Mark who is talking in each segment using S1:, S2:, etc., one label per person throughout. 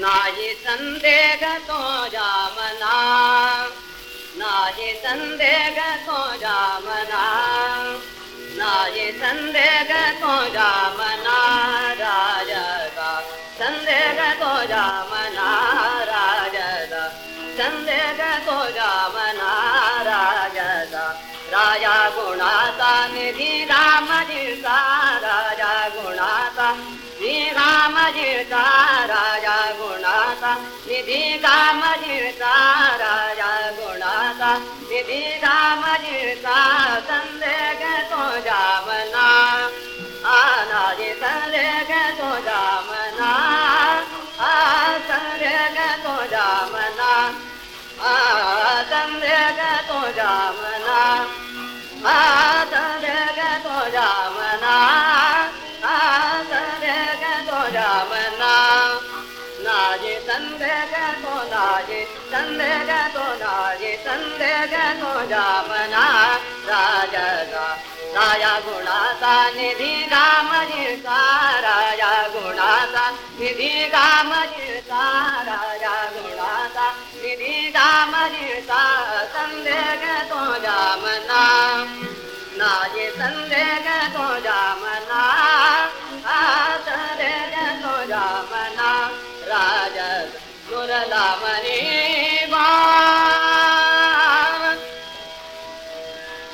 S1: नाही संदेह तो जामना। नाही संदेह तो जामना। नाही संदेह तो जामना राजदा संदेह तो जामना राजदा संदेह तो जामना राजदा राजा गुणाचा निधी रामजीचा गुणाचा रामजीचा राजा गुणाचा निधी रामजीचा राजा गुणाचा निधी रामजीचा संदेह तो जामना आनाजी संदेह तो जामना संदेह तो जामना संदेह तो जामना आ नाजे संदेह तो नाजे संदेह तो नाजे संदेह तो जामना राजदा राया गुणाचा निधी रामजीचा राजा गुणाचा निधी रामजीचा राजा गुणाचा निधी रामजीचा संदेह तो जामना नाजे संदेह तो जामना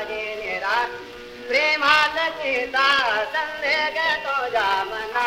S1: लागे निरा सीता संदेह तो जामना।